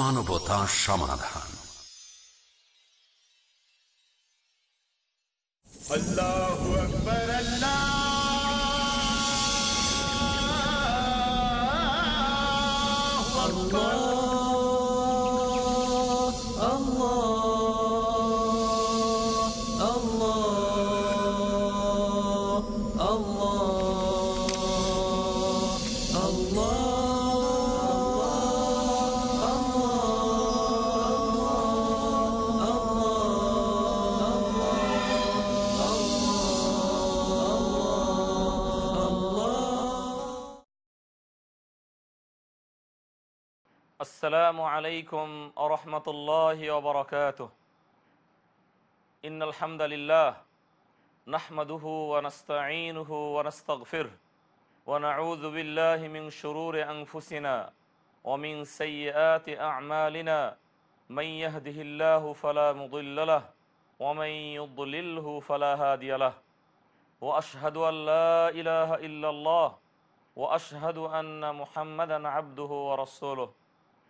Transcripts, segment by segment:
মানবতা সমাধান। আল্লাহ السلام عليكم ورحمة الله وبركاته إن الحمد لله نحمده ونستعينه ونستغفره ونعوذ بالله من شرور أنفسنا ومن سيئات أعمالنا من يهده الله فلا مضل له ومن يضلله فلا هادي له وأشهد أن لا إله إلا الله وأشهد أن محمدا عبده ورسوله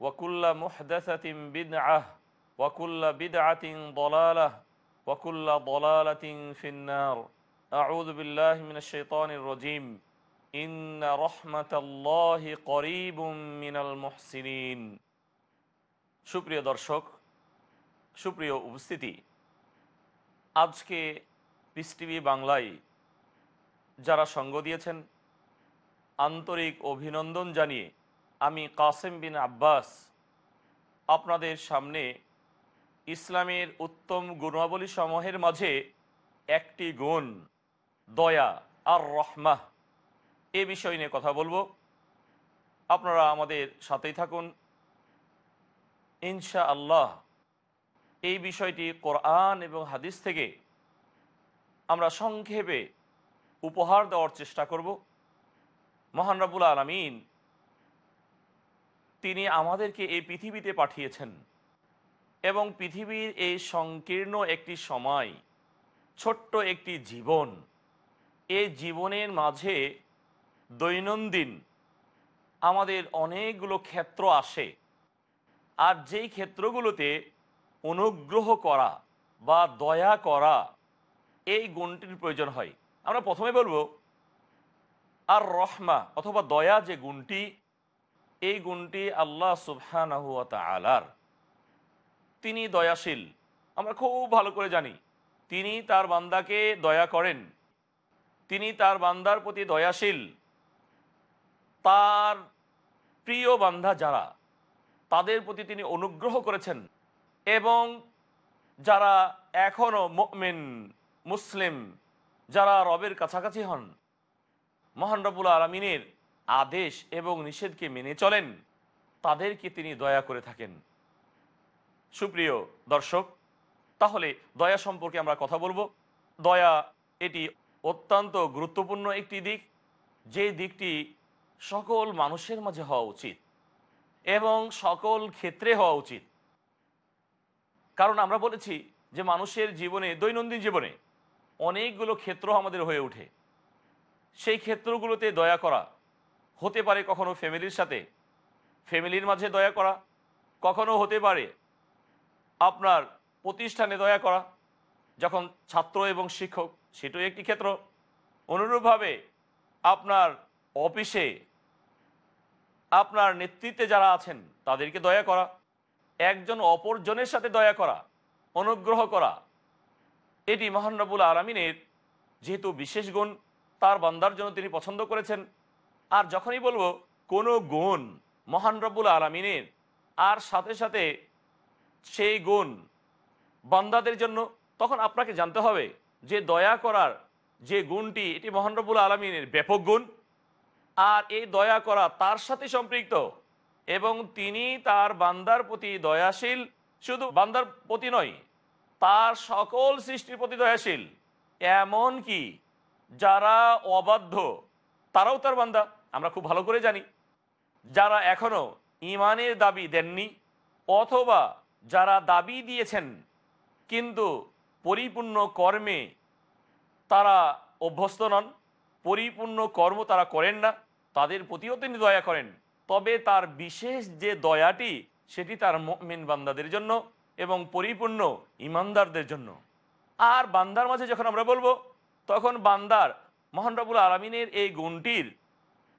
ওয়াকুল্লা মুহদাসাতিম বিদআহ ওয়াকুল্লা বিদআতিন দলালাহ ওয়াকুল্লা দলালাতিন ফিন্নার। আউযু বিল্লাহি মিনাশ শাইতানির রাজীম। ইন্না রাহমাতাল্লাহি করিবুম মিনাল মুহসিনিন। সুপ্রিয় দর্শক, সুপ্রিয় উপস্থিতি, আজকে পিস টিভি বাংলায় যারা সঙ্গ দিয়েছেন, আন্তরিক অভিনন্দন জানিয়ে আমি কাসেম বিন আব্বাস আপনাদের সামনে ইসলামের উত্তম গুণাবলী সমূহের মাঝে একটি গুণ, দয়া আর রহমাহ। এ বিষয় নিয়ে কথা বলব। আপনারা আমাদের সাথেই থাকুন। ইনশা আল্লাহ এই বিষয়টি কোরআন এবং হাদিস থেকে আমরা সংক্ষেপে উপহার দেওয়ার চেষ্টা করব। মহান রাবুল আলমিন তিনি আমাদেরকে এই পৃথিবীতে পাঠিয়েছেন। এবং পৃথিবীর এই সংকীর্ণ একটি সময়, ছোট্ট একটি জীবন এই জীবনের মাঝে দৈনন্দিন আমাদের অনেকগুলো ক্ষেত্র আসে। আর যেই ক্ষেত্রগুলোতে অনুগ্রহ করা বা দয়া করা, এই গুণটির প্রয়োজন হয়। আমরা প্রথমে বলব, আর রহমা অথবা দয়া যে গুণটি এই গুণটি আল্লাহ সুবহানাহুয়া আলার তিনি দয়াশীল। আমরা খুব ভালো করে জানি। তিনি তার বান্দাকে দয়া করেন। তিনি তার বান্দার প্রতি দয়াশীল। তার প্রিয় বান্ধা যারা, তাদের প্রতি তিনি অনুগ্রহ করেছেন এবং যারা এখনও মেন মুসলিম, যারা রবের কাছাকাছি হন, মহান রবুল আলমিনের আদেশ এবং নিষেধকে মেনে চলেন, তাদেরকে তিনি দয়া করে থাকেন। সুপ্রিয় দর্শক, তাহলে দয়া সম্পর্কে আমরা কথা বলব। দয়া এটি অত্যন্ত গুরুত্বপূর্ণ একটি দিক, যে দিকটি সকল মানুষের মাঝে হওয়া উচিত এবং সকল ক্ষেত্রে হওয়া উচিত। কারণ আমরা বলেছি যে মানুষের জীবনে, দৈনন্দিন জীবনে অনেকগুলো ক্ষেত্র আমাদের হয়ে ওঠে। সেই ক্ষেত্রগুলোতে দয়া করা হতে পারে কখনো ফ্যামিলির সাথে। ফ্যামিলির মাঝে দয়া করা, কখনো হতে পারে আপনার প্রতিষ্ঠানে দয়া করা। যখন ছাত্র এবং শিক্ষক, সেটাও একটি ক্ষেত্র। অনুরূপভাবে আপনার অফিসে আপনার নেতৃত্বে যারা আছেন, তাদেরকে দয়া করা। একজন অপরজনের সাথে দয়া করা, অনুগ্রহ করা। এটি মহানরবুল আলমিনের যেহেতু বিশেষ গুণ, তার বান্দার জন্য তিনি পছন্দ করেছেন। আর যখনই বলব, কোনো গুণ মহান রব্বুল আলমিনের, আর সাথে সাথে সেই গুণ বান্দাদের জন্য, তখন আপনাকে জানতে হবে যে দয়া করার যে গুণটি, এটি মহান রব্বুল আলমিনের ব্যাপক গুণ। আর এই দয়া করা তার সাথে সম্পৃক্ত এবং তিনি তার বান্দার প্রতি দয়াশীল। শুধু বান্দার প্রতি নয়, তার সকল সৃষ্টির প্রতি দয়াশীল। এমন কি যারা অবাধ্য তারাও তার বান্দা, আমরা খুব ভালো করে জানি। যারা এখনও ইমানের দাবি দেননি, অথবা যারা দাবি দিয়েছেন, কিন্তু পরিপূর্ণ কর্মে তারা অভ্যস্ত নন, পরিপূর্ণ কর্ম তারা করেন না, তাদের প্রতিও তিনি দয়া করেন। তবে তার বিশেষ যে দয়াটি, সেটি তার মেন বান্দাদের জন্য এবং পরিপূর্ণ ইমানদারদের জন্য। আর বান্দার মাঝে যখন আমরা বলব, তখন বান্দার মহানরবুল আলমিনের এই গুণটির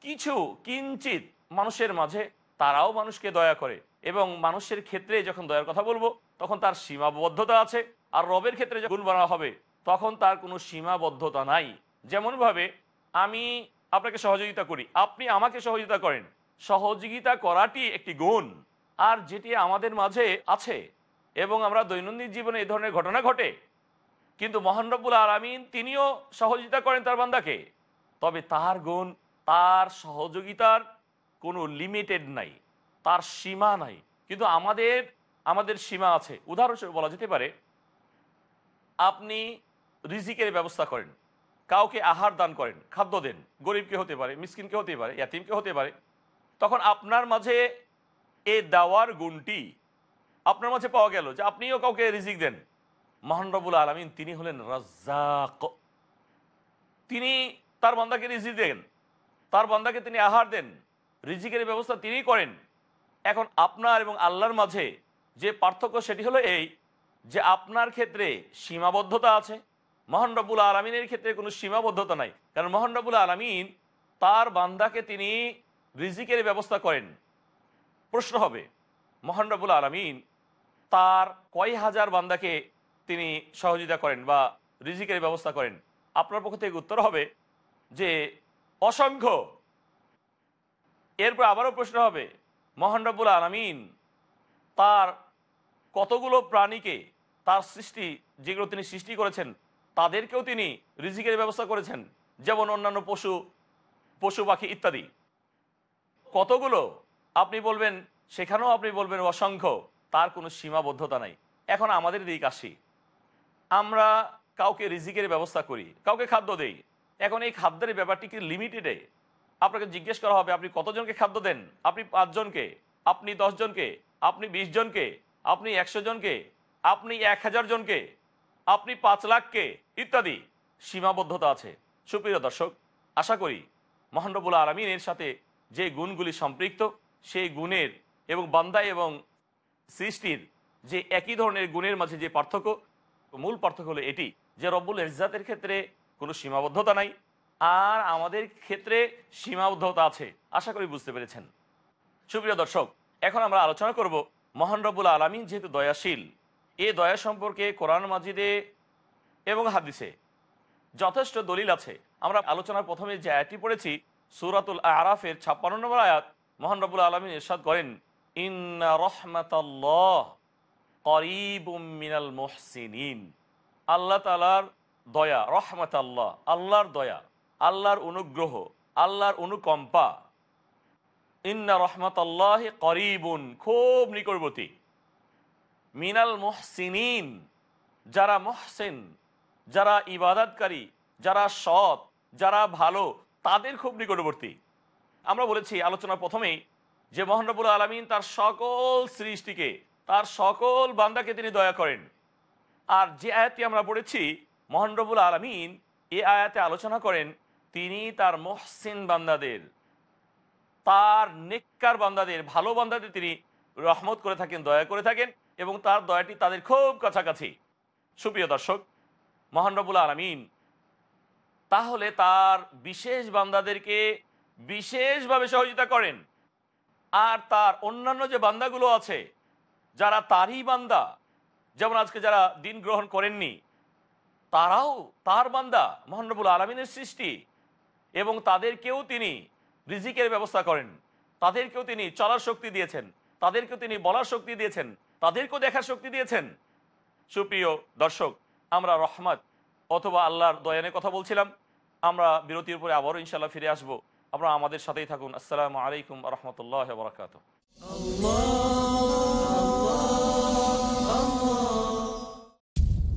কিছু কিঞ্চিত মানুষের মাঝে তারাও মানুষকে দয়া করে এবং মানুষের ক্ষেত্রে যখন দয়ার কথা বলব, তখন তার সীমাবদ্ধতা আছে। আর রবের ক্ষেত্রে যখন বানা হবে, তখন তার কোনো সীমাবদ্ধতা নাই। যেমনভাবে আমি আপনাকে সহযোগিতা করি, আপনি আমাকে সহযোগিতা করেন। সহযোগিতা করাটি একটি গুণ, আর যেটি আমাদের মাঝে আছে। এবং আমরা দৈনন্দিন জীবনে এই ধরনের ঘটনা ঘটে কিন্তু মহানরবুল আলমিন তিনিও সহযোগিতা করেন তার বান্দাকে। তবে তার গুণ, তার সহযোগিতার কোনো লিমিটেড নাই, তার সীমা নাই। কিন্তু আমাদের আমাদের সীমা আছে। উদাহরণস্বরূপ বলা যেতে পারে, আপনি রিজিকের ব্যবস্থা করেন, কাউকে আহার দান করেন, খাদ্য দেন, গরিবকে হতে পারে, মিসকিনকে হতে পারে, ইয়াতিমকে হতে পারে, তখন আপনার মাঝে এ দেওয়ার গুণটি আপনার মাঝে পাওয়া গেল যে আপনিও কাউকে রিজিক দেন। মহানরবুল আলমিন তিনি হলেন রাজ্জাক। তিনি তার বান্দাকে রিজি দেন, তার বান্দাকে তিনি আহার দেন, রিজিকের ব্যবস্থা তিনি করেন। এখন আপনার এবং আল্লাহর মাঝে যে পার্থক্য সেটি হলো এই যে আপনার ক্ষেত্রে সীমাবদ্ধতা আছে, মহান রব্বুল আলমিনের ক্ষেত্রে কোনো সীমাবদ্ধতা নাই। কারণ মহান রব্বুল আলমিন তার বান্দাকে তিনি রিজিকের ব্যবস্থা করেন। প্রশ্ন হবে, মহান রব্বুল আলমিন তার কয় হাজার বান্দাকে তিনি সহযোগিতা করেন বা রিজিকের ব্যবস্থা করেন, আপনার পক্ষ থেকে উত্তর হবে যে অসংখ্য। এরপর আবারও প্রশ্ন হবে, মহান রব্বুল আলমিন তার কতগুলো প্রাণীকে তার সৃষ্টি, যেগুলো তিনি সৃষ্টি করেছেন, তাদেরকেও তিনি রিজিকের ব্যবস্থা করেছেন, যেমন অন্যান্য পশু পশু পাখি ইত্যাদি। কতগুলো? আপনি বলবেন, সেখানেও আপনি বলবেন অসংখ্য, তার কোনো সীমাবদ্ধতা নাই। এখন আমাদের দিক আসি। আমরা কাউকে রিজিকের ব্যবস্থা করি, কাউকে খাদ্য দেই। এখন এই খাদ্যের ব্যাপারটি কি লিমিটেডে আপনাকে জিজ্ঞেস করা হবে, আপনি কতজনকে খাদ্য দেন? আপনি পাঁচজনকে, আপনি জনকে আপনি বিশ জনকে আপনি একশো জনকে আপনি এক হাজার জনকে আপনি পাঁচ লাখকে ইত্যাদি। সীমাবদ্ধতা আছে। সুপ্রিয় দর্শক, আশা করি মহানরবুল আলমিনের সাথে যে গুণগুলি সম্পৃক্ত, সেই গুণের এবং বান্দা এবং সৃষ্টির যে একই ধরনের গুণের মাঝে যে পার্থক্য মূল পার্থক্য হলো এটি, যে রব্বুল ইজাতের ক্ষেত্রে কোনো সীমাবদ্ধতা নাই, আর আমাদের ক্ষেত্রে সীমাবদ্ধতা আছে। আশা করি বুঝতে পেরেছেন। সুপ্রিয় দর্শক, এখন আমরা আলোচনা করব মহান রব্বুল আলমিন যেহেতু দয়াশীল, এ দয়া সম্পর্কে কোরআন মাজিদে এবং হাদিসে যথেষ্ট দলিল আছে। আমরা আলোচনার প্রথমে যে আয়াতটি পড়েছি, সুরাতুল আরাফের ছাপ্পান্ন নম্বর আয়াত মহান রব্বুল আলমিন ইরশাদ করেন, ইন্না রহমাতাল্লাহ করিবুম মিনাল মোহসিনিন। আল্লাহ তালার দয়া রহমত আল্লাহ আল্লাহর দয়া, আল্লাহর অনুগ্রহ, আল্লাহর অনুকম্পা। ইন্না রহমত আল্লাহ করিবুন, খুব নিকটবর্তী। মিনাল মোহসিনিন, যারা মহসেন, যারা ইবাদতকারী, যারা সৎ, যারা ভালো, তাদের খুব নিকটবর্তী। আমরা বলেছি আলোচনার প্রথমেই যে মোহানবুল আলমিন তার সকল সৃষ্টিকে তার সকল বান্দাকে তিনি দয়া করেন। আর যে আয়াতটি আমরা পড়েছি মোহানরবুল আলমিন এ আয়াতে আলোচনা করেন, তিনি তার মহসিন বান্দাদের, তার নেককার বান্দাদের, ভালো বান্দাদের তিনি রহমত করে থাকেন, দয়া করে থাকেন এবং তার দয়াটি তাদের খুব কাছাকাছি। সুপ্রিয় দর্শক মহানরবুল আলমিন তাহলে তার বিশেষ বান্দাদেরকে বিশেষভাবে সহযোগিতা করেন। আর তার অন্যান্য যে বান্দাগুলো আছে যারা তারই বান্দা, যেমন আজকে যারা দিন গ্রহণ করেননি, তারাও তার বান্দা মহানবুল আলমিনের সৃষ্টি। এবং তাদেরকেও তিনি রিজিকের ব্যবস্থা করেন। তাদেরকেও তিনি চলার শক্তি দিয়েছেন। তাদেরকেও তিনি বলার শক্তি দিয়েছেন। তাদেরকেও দেখার শক্তি দিয়েছেন। সুপ্রিয় দর্শক, আমরা রহমত অথবা আল্লাহর দয়ানের কথা বলছিলাম। আমরা বিরতির উপরে আবারও ইনশাল্লাহ ফিরে আসব। আপনারা আমাদের সাথেই থাকুন। আসসালামু আলাইকুম রহমতুল্লাহ বরকাত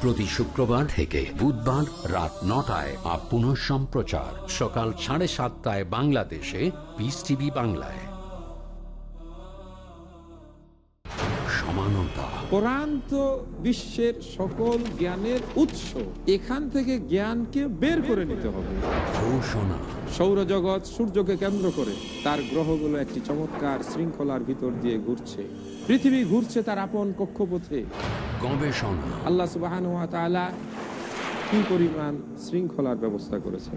প্রতি শুক্রবার থেকে বুধবার রাত নটায় আর পুনঃ সম্প্রচার সকাল সাড়ে সাতটায় বাংলাদেশে পিস টিভি বাংলায়। সমানতা। কোরআন তো বিশ্বের সকল জ্ঞানের উৎস এখান থেকে জ্ঞানকে বের করে নিতে হবে। ঘোষণা। সৌরজগৎ সূর্যকে কেন্দ্র করে তার গ্রহগুলো একটি চমৎকার শৃঙ্খলার ভিতর দিয়ে ঘুরছে। পৃথিবী ঘুরছে তার আপন কক্ষপথে। গবেষণা। আল্লাহ সুবাহান কি পরিমাণ শৃঙ্খলার ব্যবস্থা করেছেন?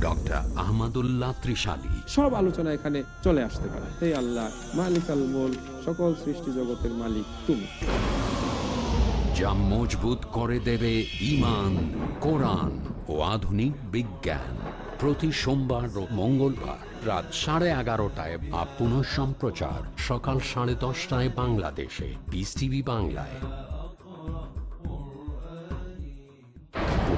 ডক্টর আহমদুল্লাহ ত্রিশালী। সব আলোচনা এখানে চলে আসতে পারে। হে আল্লাহ মালিক আল মোল সকল সৃষ্টি জগতের মালিক তুমি। যা মজবুত করে দেবে ইমান কোরআন ও আধুনিক বিজ্ঞান। প্রতি সোমবার ও মঙ্গলবার রাত সাড়ে এগারোটায় বা পুনঃ সম্প্রচার সকাল সাড়ে দশটায় বাংলাদেশে। পিস টিভি বাংলায়।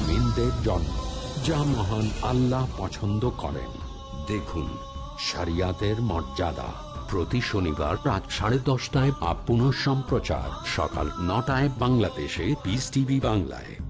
মুমিনদের জন্য যা মহান আল্লাহ পছন্দ করেন। দেখুন, শরিয়াতের মর্যাদা। প্রতি শনিবার রাত সাড়ে দশটায় বা সম্প্রচার সকাল নটায় বাংলাদেশে পিস টিভি বাংলায়।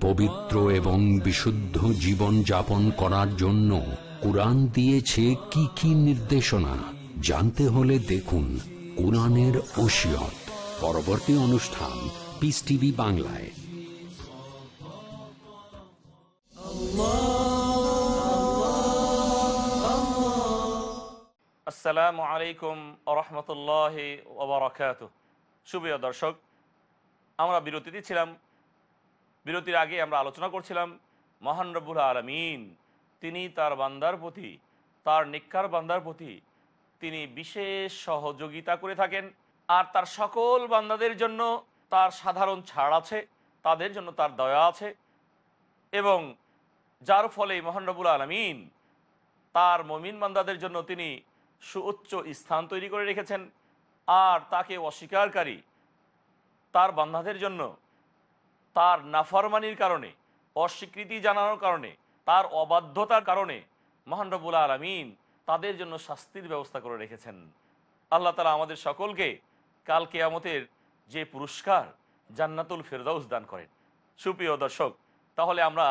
পবিত্র এবং বিশুদ্ধ জীবন যাপন করার জন্য কোরআন দিয়েছে কি কি নির্দেশনা? জানতে হলে দেখুন কোরআনের ওসিয়ত। পরবর্তী অনুষ্ঠান পিস টিভি বাংলায়। আসসালামু আলাইকুম রহমতুল্লাহ ওবরাকাত সুপ্রিয় দর্শক আমরা বিরতিতে ছিলাম বিরতির আগে আমরা আলোচনা করছিলাম, মহান রব্বুল আলমিন, তিনি তার বান্দার প্রতি, তার নিকার বান্দার প্রতি, তিনি বিশেষ সহযোগিতা করে থাকেন। আর তার সকল বান্দাদের জন্য তার সাধারণ ছাড় আছে, তাদের জন্য তার দয়া আছে। এবং যার ফলে মহান রব্বুল আলমিন, তার মমিন বান্দাদের জন্য তিনি সুউচ্চ স্থান তৈরি করে রেখেছেন। আর তাকে অস্বীকারী তার বান্ধাদের জন্য, তার নাফরমানির কারণে, অস্বীকৃতি জানানোর কারণে, তার অবাধ্যতার কারণে মহান রব্বুল আলমিন তাদের জন্য শাস্তির ব্যবস্থা করে রেখেছেন। আল্লাহ তালা আমাদের সকলকে কাল কেয়ামতের যে পুরস্কার জান্নাতুল ফেরদাউস দান করেন। সুপ্রিয় দর্শক, তাহলে আমরা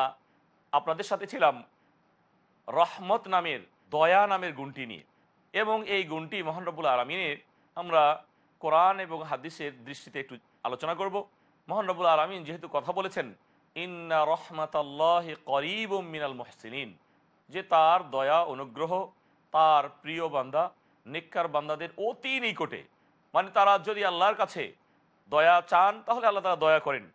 আপনাদের সাথে ছিলাম রহমত নামের, দয়া নামের গুণটি নিয়ে। এবং এই গুণটি মহানরবুল আলমিনের, আমরা কোরআন এবং হাদিসের দৃষ্টিতে একটু আলোচনা করব। মহানরবুল আলমিন যেহেতু কথা বলেছেন, ইন্না রহমাতাল্লাহ করিব মিনাল মহসিনিন যে তার দয়া, অনুগ্রহ, তার প্রিয় বান্দা নিকার বান্দাদের অতি নিকটে। মানে তারা যদি আল্লাহর কাছে দয়া চান, তাহলে আল্লাহ তারা দয়া করেন।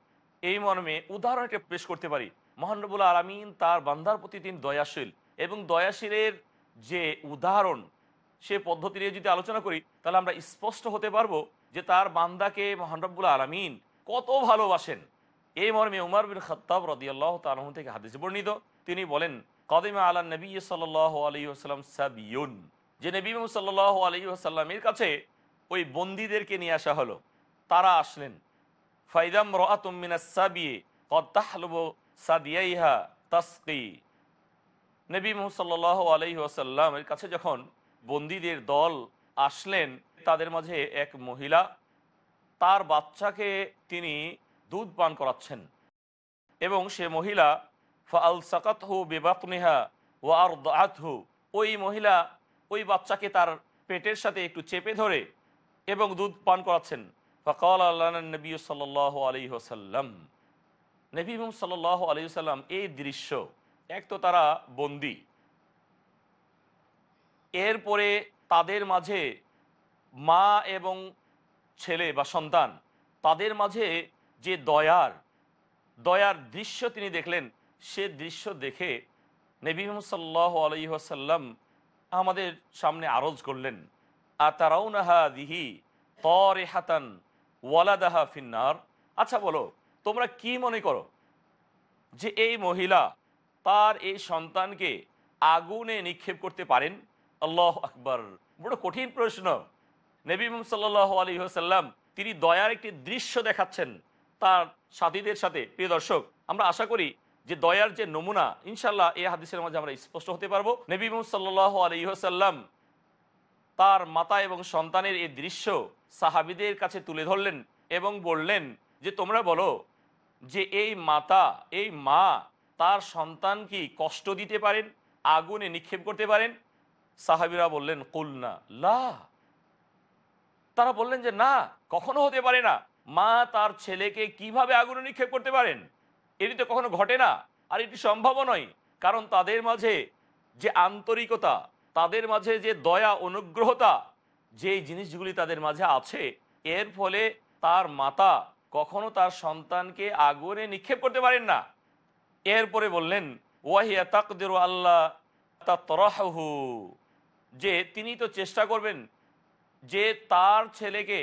এই মর্মে উদাহরণ একটা পেশ করতে পারি। মহানবুল আলমিন তার বান্দার প্রতি তিনি দয়াশীল এবং দয়াশীলের যে উদাহরণ, সে পদ্ধতি নিয়ে যদি আলোচনা করি, তাহলে আমরা স্পষ্ট হতে পারব যে তার বান্দাকে মহানরবুল আলমিন কত ভালোবাসেন। এই মর্মে উমার বিন খত্তাব রদিয়াল্লাহ তালহ থেকে হাদিস বর্ণিত, তিনি বলেন, কদিমা আলা নবী সাল আলী আসাল্লাম সাবিউন যে নবী সাল্লাহ আলী আসাল্লামের কাছে ওই বন্দীদেরকে নিয়ে আসা হলো, তারা আসলেন। ফাইদাম রাতুমিনা সাবিয়ে কত্তাহলব সাদিয়াইহা তাসকি। নবী মোহাম্মদ সাল্লাহ আলহি আসাল্লামের কাছে যখন বন্দীদের দল আসলেন তাদের মাঝে এক মহিলা। তার বাচ্চাকে তিনি দুধ পান করাচ্ছেন এবং সে মহিলা ফাল সাকাত হু বেবাকনেহা ও আর হু ওই মহিলা ওই বাচ্চাকে তার পেটের সাথে একটু চেপে ধরে এবং দুধ পান করাচ্ছেন। ফকাল আল্লাহ নবী সাল আলী ওসাল্লাম নবী সাল আলী সাল্লাম এই দৃশ্য, এক তো তারা বন্দি। এরপরে তাদের মাঝে মা এবং ছেলে বা সন্তান, তাদের মাঝে যে দয়ার দয়ার দৃশ্য তিনি দেখলেন, সে দৃশ্য দেখে নবী সাল্লাহ আলহিহাসাল্লাম আমাদের সামনে আরজ করলেন, আতারাউনাহা দিহি তরে হাতান ওয়ালাদাহা ফিন্নার? আচ্ছা বলো, তোমরা কি মনে করো যে এই মহিলা তার এই সন্তানকে আগুনে নিক্ষেপ করতে পারেন? আল্লাহ আকবর। বড় কঠিন প্রশ্ন। নবী সাল্লাহ আলী সাল্লাম তিনি দয়ার একটি দৃশ্য দেখাচ্ছেন তার সাথীদের সাথে। প্রিয় দর্শক, আমরা আশা করি যে দয়ার যে নমুনা ইনশাল্লাহ এই হাদিসের মাঝে আমরা স্পষ্ট হতে পারব। নবী সাল্লাহ আলী সাল্লাম তার মাতা এবং সন্তানের এই দৃশ্য সাহাবিদের কাছে তুলে ধরলেন এবং বললেন যে, তোমরা বলো যে, এই মাতা, এই মা তার সন্তান কি কষ্ট দিতে পারেন, আগুনে নিক্ষেপ করতে পারেন সাহাবিরা বললেন, কুলনা, লা। তারা বললেন যে, না, কখনো হতে পারে না। মা তার ছেলেকে কীভাবে আগুনে নিক্ষেপ করতে পারেন? এটি তো কখনো ঘটে না। আর এটি সম্ভব নয়। কারণ তাদের মাঝে যে আন্তরিকতা, তাদের মাঝে যে দয়া, অনুগ্রহতা যেই জিনিসগুলি তাদের মাঝে আছে, এর ফলে তার মাতা কখনো তার সন্তানকে আগুনে নিক্ষেপ করতে পারেন না। এরপরে বললেন, ওয়াহিয়া তাকদের আল্লাহ তা তরাহু যে তিনি তো চেষ্টা করবেন যে তার ছেলেকে,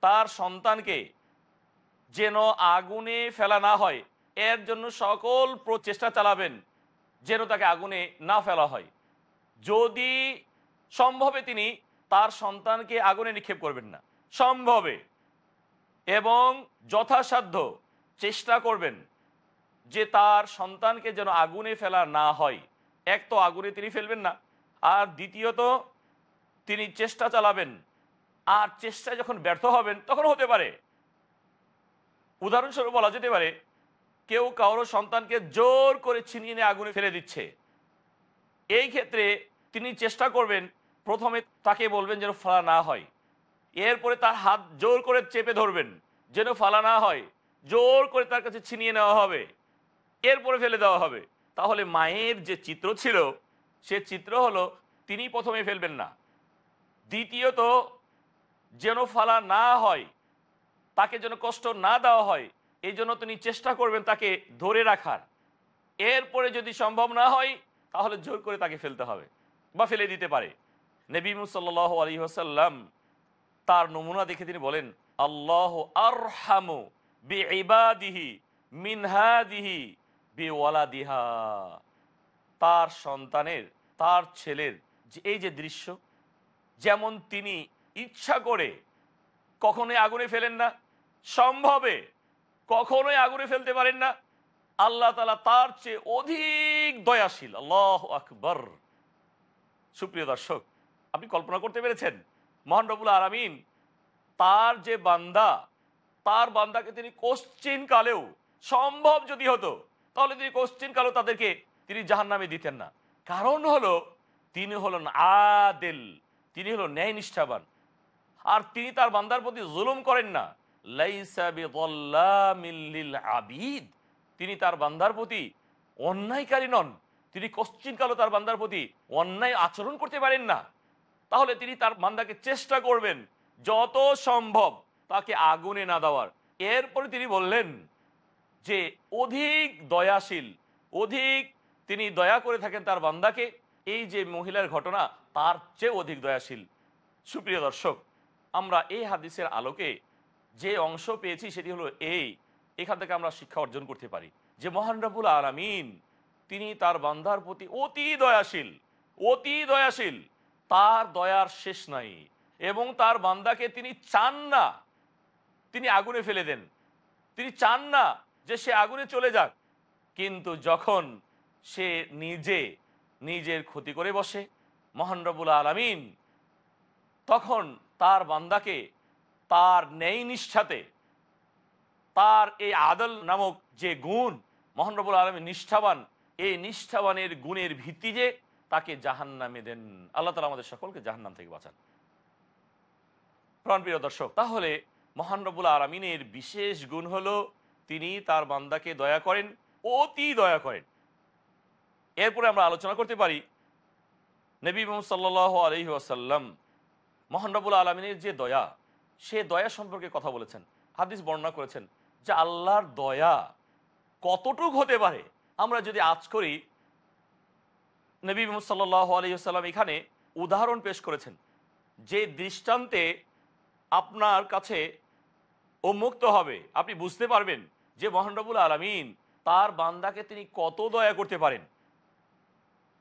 তার সন্তানকে যেন আগুনে ফেলা না হয়। এর জন্য সকল প্রচেষ্টা চালাবেন যেন তাকে আগুনে না ফেলা হয়। যদি সম্ভবে তিনি তার সন্তানকে আগুনে নিক্ষেপ করবেন না। সম্ভবে এবং যথাসাধ্য চেষ্টা করবেন যে তার সন্তানকে যেন আগুনে ফেলা না হয়। এক তো আগুনে তিনি ফেলবেন না। আর দ্বিতীয়ত, তিনি চেষ্টা চালাবেন। আর চেষ্টায় যখন ব্যর্থ হবেন তখন হতে পারে। উদাহরণস্বরূপ বলা যেতে পারে, কেউ কারও সন্তানকে জোর করে ছিনিয়ে নিয়ে আগুনে ফেলে দিচ্ছে। এই ক্ষেত্রে তিনি চেষ্টা করবেন, প্রথমে তাকে বলবেন যেন ফালা না হয়। এরপরে তার হাত জোর করে চেপে ধরবেন, যেন ফালা না হয়। জোর করে তার কাছে ছিনিয়ে নেওয়া হবে। এরপরে ফেলে দেওয়া হবে। তাহলে মায়ের যে চিত্র ছিল সে চিত্র হলো তিনি প্রথমে ফেলবেন না। দ্বিতীয়ত, যেন ফালা না হয়, তাকে যেন কষ্ট না দেওয়া হয়, এই জন্য তিনি চেষ্টা করবেন তাকে ধরে রাখার। এরপরে যদি সম্ভব না হয়, তাহলে জোর করে তাকে ফেলতে হবে বা ফেলে দিতে পারে। নবী মুসাল্ল আলী হাসাল্লাম তার নমুনা দেখে তিনি বলেন, আল্লাহ আরহামু বি ইবাদিহি মিনহাদিহি বি ওয়ালাদিহা তার সন্তানের, তার ছেলের যে এই যে দৃশ্য, যেমন তিনি ইচ্ছা করে কখনোই আগুনে ফেলেন না, সম্ভবে কখনোই আগুনে ফেলতে পারেন না, আল্লাহ তালা তার চেয়ে অধিক দয়াশীল। আল্লাহ আকবর। সুপ্রিয় দর্শক, আপনি কল্পনা করতে পেরেছেন? মহান রবুল আলমিন তার যে বান্দা, তার বান্দাকে তিনি কোশ্চিন কালেও সম্ভব যদি হতো, তাহলে তিনি কোশ্চিন কালেও তাদেরকে তিনি জাহান নামে দিতেন না। কারণ হলো, তিনি হলেন আদেল, তিনি হলো ন্যায় নিষ্ঠাবান আর তিনি তার বান্দার প্রতি জুলুম করেন না। আবিদ। তিনি তার বান্দার প্রতি অন্যায়কারী নন। তিনি কশ্চিনকালও তার বান্দার প্রতি অন্যায় আচরণ করতে পারেন না। তাহলে তিনি তার বান্দাকে চেষ্টা করবেন যত সম্ভব তাকে আগুনে না দেওয়ার। এরপরে তিনি বললেন যে, অধিক দয়াশীল, অধিক তিনি দয়া করে থাকেন তার বান্দাকে। এই যে মহিলার ঘটনা, তার চেয়ে অধিক দয়াশীল। সুপ্রিয় দর্শক, আমরা এই হাদিসের আলোকে যে অংশ পেয়েছি সেটি হলো এই। এখান থেকে আমরা শিক্ষা অর্জন করতে পারি। যে মহান রবুল আলমিন, তিনি তার বান্দার প্রতি অতি দয়াশীল অতি দয়াশীল। তার দয়ার শেষ নাই এবং তার বান্দাকে তিনি চান না। তিনি আগুনে ফেলে দেন। তিনি চান না যে সে আগুনে চলে যাক। কিন্তু যখন সে নিজে নিজের ক্ষতি করে বসে, মহান রবুল আলমিন। তখন তার বান্দাকে তার ন্যায় নিষ্ঠাতে, তার এই আদল নামক যে গুণ, মহান রবুল আলমী নিষ্ঠাবান, এই নিষ্ঠাবানের গুণের ভিত্তি যে তাকে জাহান নামে দেন। আল্লাহ তালা আমাদের সকলকে জাহান নাম থেকে বাঁচান। প্রাণপ্রিয় দর্শক, তাহলে মহান রবুল আলমিনের বিশেষ গুণ হলো তিনি তার বান্দাকে দয়া করেন, অতি দয়া করেন। এরপরে আমরা আলোচনা করতে পারি নবী মোহাম্মদ সাল্লাহ আলহি আসাল্লাম মহান রবুল আলমিনের যে দয়া, সে দয়া সম্পর্কে কথা বলেছেন, হাদিস বর্ণনা করেছেন যে আল্লাহর দয়া কতটুক হতে পারে। আমরা যদি আজ করি, নবী মোহাম্মদ সাল্লাহ আলহিহাল্লাম এখানে উদাহরণ পেশ করেছেন যে দৃষ্টান্তে আপনার কাছে উন্মুক্ত হবে। আপনি বুঝতে পারবেন যে মহানরবুল আলমিন তার বান্দাকে তিনি কত দয়া করতে পারেন।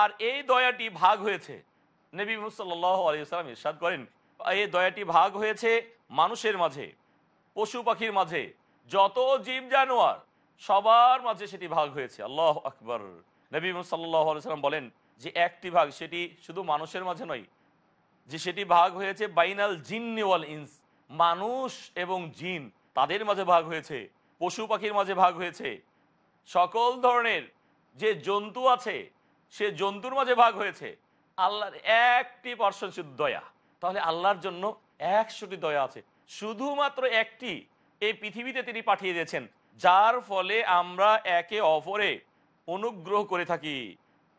আর এই দয়াটি ভাগ হয়েছে। নবী আলিয়াল্লাম ইরশাদ করেন, এই দয়াটি ভাগ হয়েছে মানুষের মাঝে, পশু পাখির মাঝে, যত জীব জানোয়ার, সবার মাঝে সেটি ভাগ হয়েছে। আল্লাহ আকবর। নবী সাল্লাহ বলেন যে একটি ভাগ সেটি শুধু মানুষের মাঝে নয়, যে সেটি ভাগ হয়েছে বাইনাল জিন্নিওয়াল ইনস, মানুষ এবং জিন, তাদের মাঝে ভাগ হয়েছে, পশু পাখির মাঝে ভাগ হয়েছে। সকল ধরনের যে জন্তু আছে সে জন্তুর মাঝে ভাগ হয়েছে। আল্লাহর একটি পার্সন শুধু দয়া। তাহলে আল্লাহর জন্য একশোটি দয়া আছে। শুধুমাত্র একটি এই পৃথিবীতে তিনি পাঠিয়ে দিয়েছেন, যার ফলে আমরা একে অপরে অনুগ্রহ করে থাকি।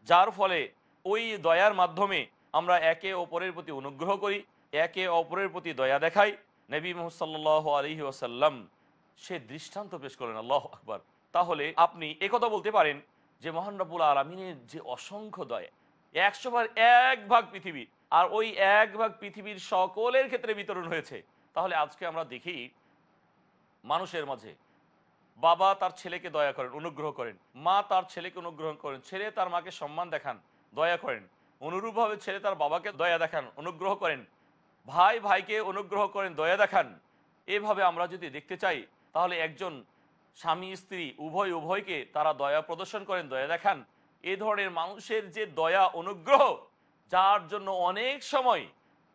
যার ফলে ওই দয়ার মাধ্যমে আমরা একে অপরের প্রতি অনুগ্রহ করি, একে অপরের প্রতি দয়া দেখাই। নবী মোহাম্মদ আলহি আসাল্লাম সে দৃষ্টান্ত পেশ করেন, আল্লাহ আকবর। তাহলে আপনি একথা বলতে পারেন যে মহান রব্বুল আলমিনের যে অসংখ্য দয়া একশো ভাগ এক ভাগ পৃথিবী, আর ওই এক ভাগ পৃথিবীর সকলের ক্ষেত্রে বিতরণ হয়েছে। তাহলে আজকে আমরা দেখি মানুষের মাঝে বাবা তার ছেলেকে দয়া করেন, অনুগ্রহ করেন, মা তার ছেলেকে অনুগ্রহ করেন, ছেলে তার মাকে সম্মান দেখান, দয়া করেন, অনুরূপভাবে ছেলে তার বাবাকে দয়া দেখান, অনুগ্রহ করেন, ভাই ভাইকে অনুগ্রহ করেন, দয়া দেখান। এভাবে আমরা যদি দেখতে চাই, তাহলে একজন স্বামী, স্ত্রী, উভয়, উভয়কে তারা দয়া প্রদর্শন করেন, দয়া দেখান। এ ধরনের মানুষের যে দয়া অনুগ্রহ, যার জন্য অনেক সময়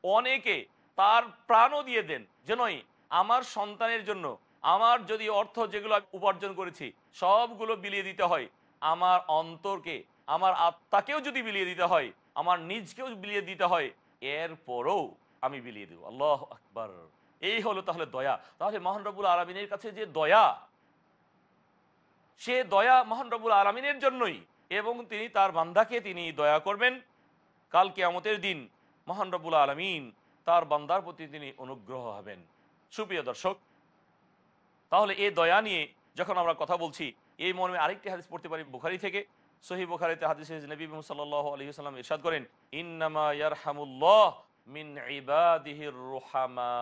অনেকে তার প্রাণও দিয়ে দেন যেনই আমার সন্তানের জন্য, আমার যদি অর্থ যেগুলো উপার্জন করেছি, সবগুলো বিলিয়ে দিতে হয়, আমার অন্তরকে, আমার আত্মাকেও যদি বিলিয়ে দিতে হয়, আমার নিজকেও বিলিয়ে দিতে হয়, এরপরও আমি বিলিয়ে দেব। আল্লাহ আকবর। এই হলো তাহলে দয়া। তাহলে মোহান রবুল আলমিনের কাছে যে দয়া সে দয়া মোহান রবুল আলমিনের জন্যই এবং তিনি তার বান্দাকে তিনি দয়া করবেন। কাল কেয়ামতের দিন মহান রবুল আলমিন তার বান্দার প্রতি তিনি অনুগ্রহ হবেন। সুপ্রিয় দর্শক, তাহলে এই দয়া নিয়ে যখন আমরা কথা বলছি, এই মর্মে আরেকটি হাদিস পড়তে পারি বুখারি থেকে। সহি বুখারিতে হাদিস নবী সাল্লাহ আলী সাল্লাম ইরশাদ করেন, ইন্নামা মিন ইবাদিহির রুহামা।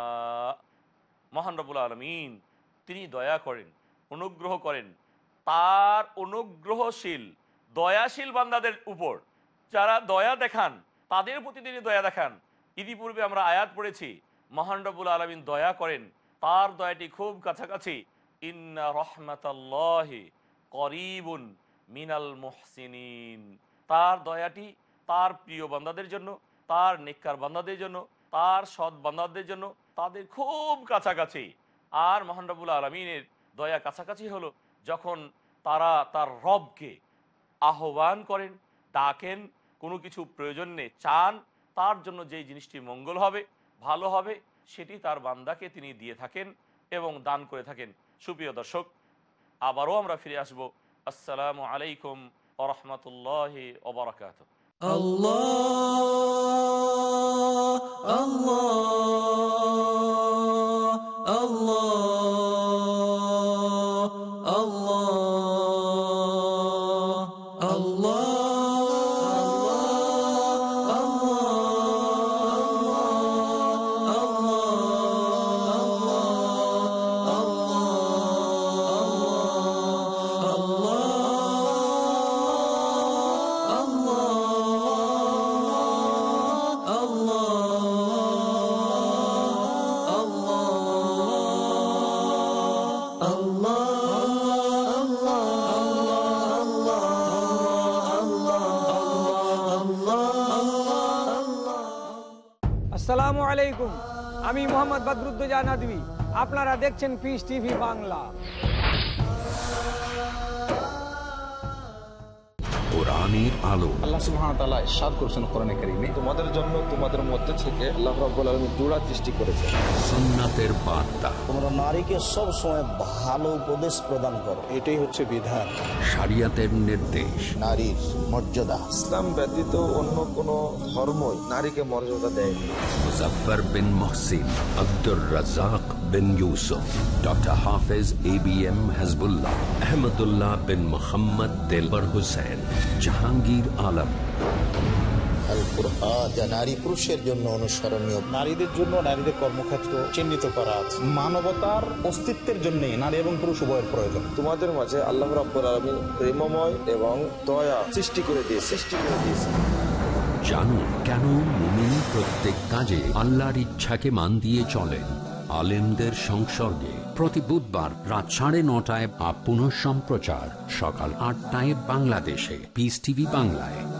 মহান রবুল আলমিন তিনি দয়া করেন, অনুগ্রহ করেন। তার অনুগ্রহশীল, দয়াশীল বান্দাদের উপর। যারা দয়া দেখান, তাদের প্রতি তিনি দয়া দেখান। ইতিপূর্বে আমরা আয়াত পড়েছি, মহান রবুল আলমিন দয়া করেন, তার দয়াটি খুব কাছাকাছি। ইন্না রহমাতাল্লাহি করিবুন মিনাল মুহসিনিন। তার দয়াটি তার প্রিয় বান্দাদের জন্য, তার নেককার বান্দাদের জন্য, তার সৎ বান্দাদের জন্য, তাদের খুব কাছাকাছি। আর মহানরবুল আলমিনের দয়া কাছাকাছি হলো যখন তারা তার রবকে আহ্বান করেন ডাকেন কোনো কিছু প্রয়োজন নেই চান তার জন্য যেই জিনিসটি মঙ্গল হবে ভালো হবে সেটি তার বান্দাকে তিনি দিয়ে থাকেন এবং দান করে থাকেন। সুপ্রিয় দর্শক আবারও আমরা ফিরে আসব। আসসালামু আলাইকুম ওরহমতুল্লাহ ওবরাকাত Allah, Allah, আমি মোহাম্মদ বদরুদ্দোজা নদী আপনারা দেখছেন পিস টিভি বাংলা। কোরআনের আলো। আল্লাহ সুবহানাহু ওয়া তাআলা ইরশাদ করেছেন কোরআনে কারীমে। তোমাদের জন্য তোমাদের মধ্যে থেকে আল্লাহ রাব্বুল আলামিন জোড়া সৃষ্টি করেছে সুন্নাতের বার্তা। তোমরা নারীকে সব সময় ভালো উপদেশ প্রদান করো। এটাই হচ্ছে বিধান। শরিয়াতের নির্দেশ। নারীর মর্যাদা। ইসলাম ব্যতীত অন্য কোন ধর্মই নারীকে মর্যাদা দেয়নি। Muzaffar bin Mohsin Abdur Razzaq bin Yusuf doctor Hafez A B M Hizbullah Ahmadullah bin Mohammad Delwar Hussain Jahangir Alam. Al Quran যা নারী পুরুষের জন্য অনুসরণীয়। নারীদের জন্য নারীদের কর্মক্ষেত্র চিহ্নিত করা আছে। মানবতার অস্তিত্বের জন্য নারী এবং পুরুষ উভয়ের প্রয়োজন। তোমাদের মাঝে আল্লাহ রাব্বুল আলামিন প্রেমময় এবং দয়া সৃষ্টি করে দিয়ে সৃষ্টি করে দিয়েছে। জানুন কেন মুমিন প্রত্যেক কাজে আল্লাহর ইচ্ছাকে মান দিয়ে চলেন। আলেমদের সংসর্গে প্রতি বুধবার রাত সাড়ে নটায় বা পুনঃ সম্প্রচার সকাল আটটায় বাংলাদেশে। পিস টিভি বাংলায়।